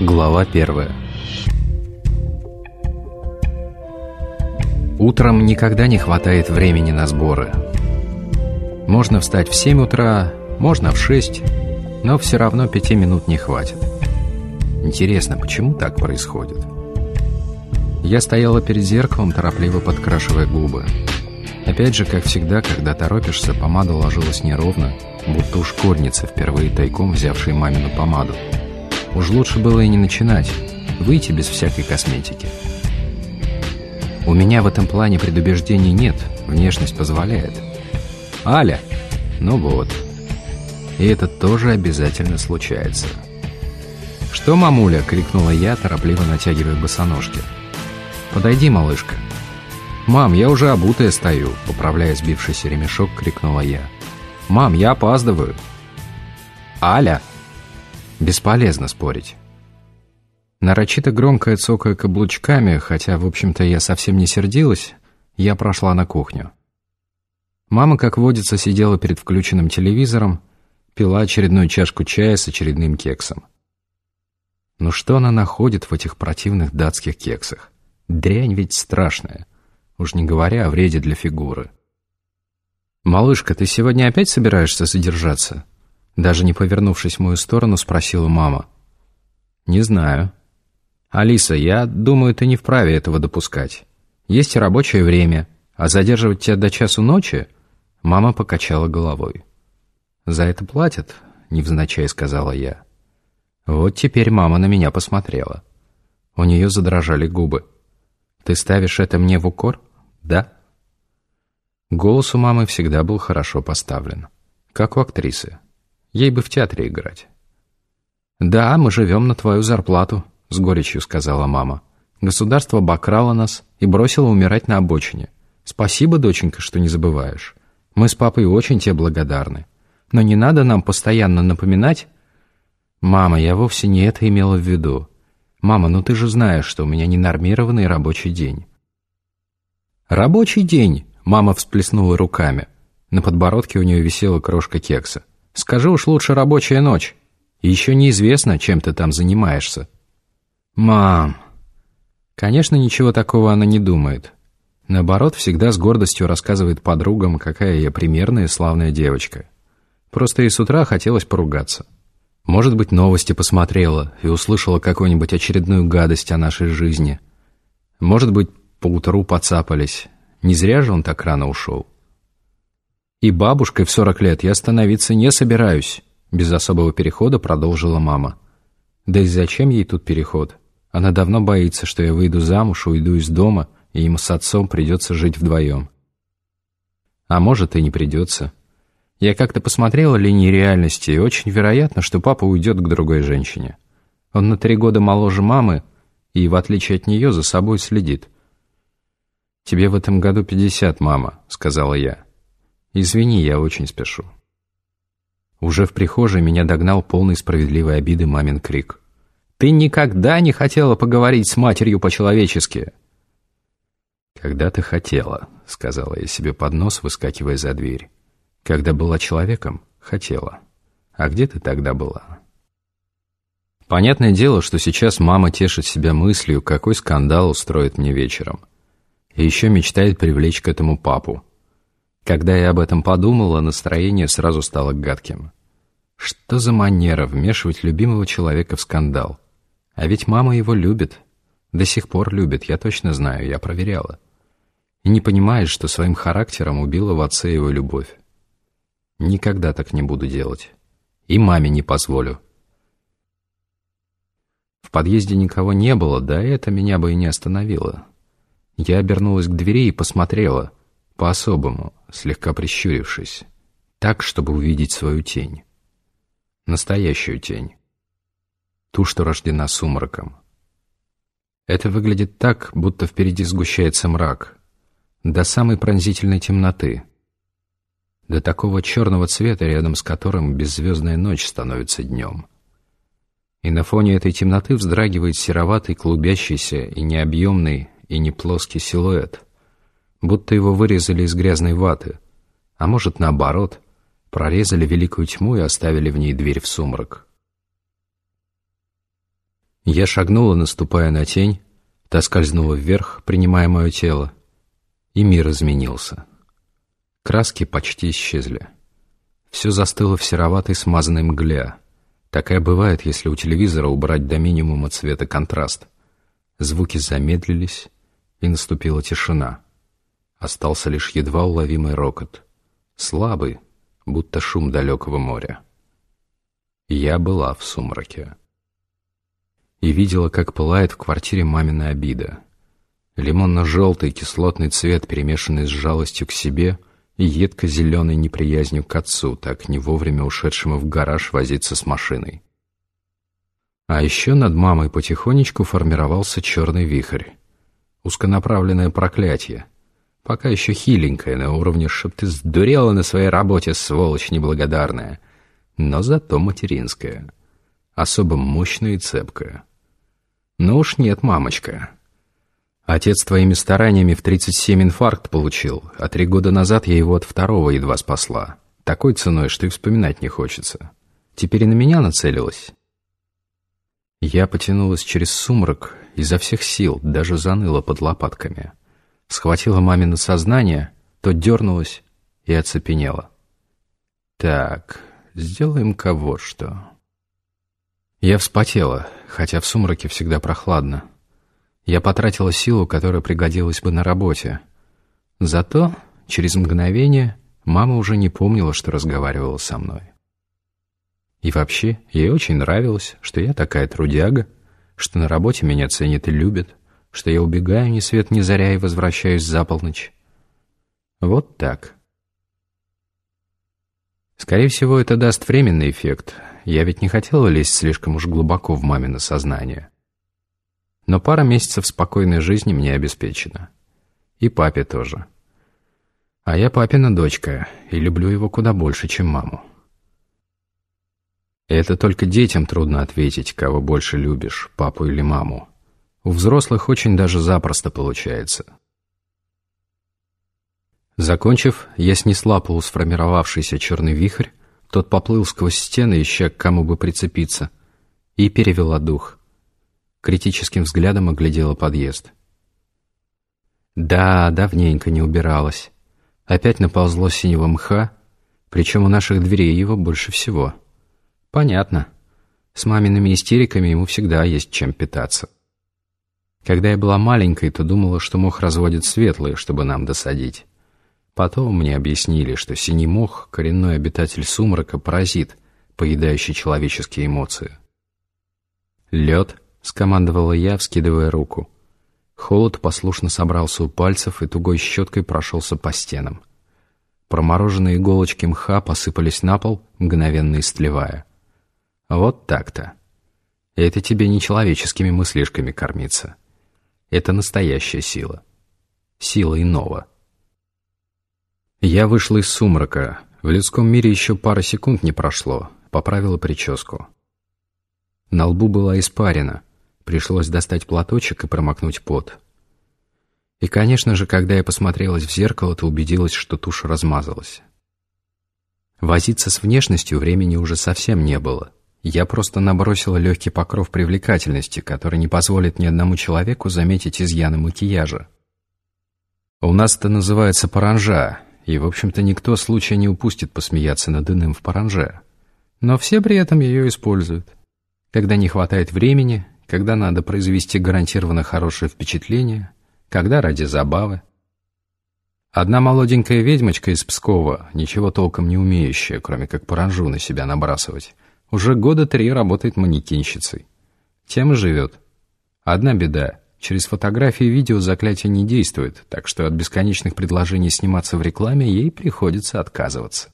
Глава первая Утром никогда не хватает времени на сборы. Можно встать в 7 утра, можно в 6, но все равно пяти минут не хватит. Интересно, почему так происходит? Я стояла перед зеркалом, торопливо подкрашивая губы. Опять же, как всегда, когда торопишься, помада ложилась неровно, будто у школьницы, впервые тайком взявшей мамину помаду. Уж лучше было и не начинать, выйти без всякой косметики. У меня в этом плане предубеждений нет, внешность позволяет. Аля! Ну вот. И это тоже обязательно случается. «Что, мамуля?» — крикнула я, торопливо натягивая босоножки. «Подойди, малышка». «Мам, я уже обутая стою», — поправляя сбившийся ремешок, крикнула я. «Мам, я опаздываю». «Аля!» Бесполезно спорить. Нарочито громкая цокая каблучками, хотя, в общем-то, я совсем не сердилась, я прошла на кухню. Мама, как водится, сидела перед включенным телевизором, пила очередную чашку чая с очередным кексом. Но что она находит в этих противных датских кексах? Дрянь ведь страшная уж не говоря о вреде для фигуры. «Малышка, ты сегодня опять собираешься задержаться?» Даже не повернувшись в мою сторону, спросила мама. «Не знаю». «Алиса, я думаю, ты не вправе этого допускать. Есть рабочее время, а задерживать тебя до часу ночи...» Мама покачала головой. «За это платят?» — невзначай сказала я. Вот теперь мама на меня посмотрела. У нее задрожали губы. «Ты ставишь это мне в укор?» «Да». Голос у мамы всегда был хорошо поставлен. Как у актрисы. Ей бы в театре играть. «Да, мы живем на твою зарплату», — с горечью сказала мама. «Государство обокрало нас и бросило умирать на обочине. Спасибо, доченька, что не забываешь. Мы с папой очень тебе благодарны. Но не надо нам постоянно напоминать...» «Мама, я вовсе не это имела в виду. «Мама, ну ты же знаешь, что у меня ненормированный рабочий день». «Рабочий день!» — мама всплеснула руками. На подбородке у нее висела крошка кекса. «Скажи уж лучше рабочая ночь. еще неизвестно, чем ты там занимаешься». «Мам!» Конечно, ничего такого она не думает. Наоборот, всегда с гордостью рассказывает подругам, какая я примерная и славная девочка. Просто и с утра хотелось поругаться. Может быть, новости посмотрела и услышала какую-нибудь очередную гадость о нашей жизни. Может быть, поутру подцапались. Не зря же он так рано ушел. И бабушкой в сорок лет я становиться не собираюсь, без особого перехода продолжила мама. Да и зачем ей тут переход? Она давно боится, что я выйду замуж, уйду из дома, и ему с отцом придется жить вдвоем. А может, и не придется. Я как-то посмотрела линии реальности, и очень вероятно, что папа уйдет к другой женщине. Он на три года моложе мамы и, в отличие от нее, за собой следит. «Тебе в этом году пятьдесят, мама», — сказала я. «Извини, я очень спешу». Уже в прихожей меня догнал полный справедливой обиды мамин крик. «Ты никогда не хотела поговорить с матерью по-человечески!» «Когда ты хотела», — сказала я себе под нос, выскакивая за дверь. Когда была человеком, хотела. А где ты тогда была? Понятное дело, что сейчас мама тешит себя мыслью, какой скандал устроит мне вечером. И еще мечтает привлечь к этому папу. Когда я об этом подумала, настроение сразу стало гадким. Что за манера вмешивать любимого человека в скандал? А ведь мама его любит. До сих пор любит, я точно знаю, я проверяла. И не понимает, что своим характером убила в отце его любовь. Никогда так не буду делать. И маме не позволю. В подъезде никого не было, да это меня бы и не остановило. Я обернулась к двери и посмотрела, по-особому, слегка прищурившись, так, чтобы увидеть свою тень. Настоящую тень. Ту, что рождена сумраком. Это выглядит так, будто впереди сгущается мрак, до самой пронзительной темноты — до такого черного цвета, рядом с которым беззвездная ночь становится днем. И на фоне этой темноты вздрагивает сероватый, клубящийся и необъемный, и не плоский силуэт, будто его вырезали из грязной ваты, а может, наоборот, прорезали великую тьму и оставили в ней дверь в сумрак. Я шагнула, наступая на тень, та скользнула вверх, принимая мое тело, и мир изменился. Краски почти исчезли. Все застыло в сероватой смазанной мгле. Такая бывает, если у телевизора убрать до минимума цветоконтраст. Звуки замедлились, и наступила тишина. Остался лишь едва уловимый рокот. Слабый, будто шум далекого моря. Я была в сумраке. И видела, как пылает в квартире мамина обида. Лимонно-желтый кислотный цвет, перемешанный с жалостью к себе и едко-зеленой неприязнью к отцу, так не вовремя ушедшему в гараж возиться с машиной. А еще над мамой потихонечку формировался черный вихрь. Узконаправленное проклятие. Пока еще хиленькое, на уровне, чтоб ты сдурела на своей работе, сволочь неблагодарная. Но зато материнская. Особо мощная и цепкая. Ну уж нет, мамочка. Отец твоими стараниями в 37 инфаркт получил, а три года назад я его от второго едва спасла. Такой ценой, что и вспоминать не хочется. Теперь и на меня нацелилась. Я потянулась через сумрак изо всех сил, даже заныла под лопатками. Схватила мамино сознание, то дернулась и оцепенела. Так, сделаем кого что. Я вспотела, хотя в сумраке всегда прохладно. Я потратила силу, которая пригодилась бы на работе. Зато через мгновение мама уже не помнила, что разговаривала со мной. И вообще, ей очень нравилось, что я такая трудяга, что на работе меня ценят и любят, что я убегаю ни свет ни заря и возвращаюсь за полночь. Вот так. Скорее всего, это даст временный эффект. Я ведь не хотела лезть слишком уж глубоко в мамино сознание. Но пара месяцев спокойной жизни мне обеспечена. И папе тоже. А я папина дочка, и люблю его куда больше, чем маму. Это только детям трудно ответить, кого больше любишь, папу или маму. У взрослых очень даже запросто получается. Закончив, я снесла полусформировавшийся черный вихрь, тот поплыл сквозь стены, ища к кому бы прицепиться, и перевела дух. Критическим взглядом оглядела подъезд. Да, давненько не убиралась. Опять наползло синего мха, причем у наших дверей его больше всего — Понятно. С мамиными истериками ему всегда есть чем питаться. Когда я была маленькой, то думала, что мох разводит светлые, чтобы нам досадить. Потом мне объяснили, что синий мох — коренной обитатель сумрака, паразит, поедающий человеческие эмоции. «Лед», — скомандовала я, вскидывая руку. Холод послушно собрался у пальцев и тугой щеткой прошелся по стенам. Промороженные иголочки мха посыпались на пол, мгновенно истлевая. Вот так-то. Это тебе не человеческими мыслишками кормиться. Это настоящая сила. Сила иного. Я вышла из сумрака. В людском мире еще пара секунд не прошло. Поправила прическу. На лбу была испарина. Пришлось достать платочек и промокнуть пот. И, конечно же, когда я посмотрелась в зеркало, то убедилась, что тушь размазалась. Возиться с внешностью времени уже совсем не было. Я просто набросила легкий покров привлекательности, который не позволит ни одному человеку заметить изъяны макияжа. У нас это называется паранжа, и, в общем-то, никто случая не упустит посмеяться над иным в паранже. Но все при этом ее используют. Когда не хватает времени, когда надо произвести гарантированно хорошее впечатление, когда ради забавы. Одна молоденькая ведьмочка из Пскова, ничего толком не умеющая, кроме как паранжу на себя набрасывать, уже года три работает манекенщицей. Тем и живет. Одна беда. Через фотографии и видео заклятие не действует, так что от бесконечных предложений сниматься в рекламе ей приходится отказываться.